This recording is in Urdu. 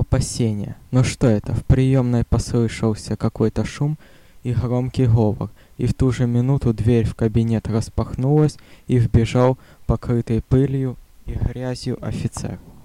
وہ پس پریم پسو تشم یہ حگم کے ہووک اف تم نو تیفس پکنوس پو پی پلو یہ ہریاو اشیت سیگ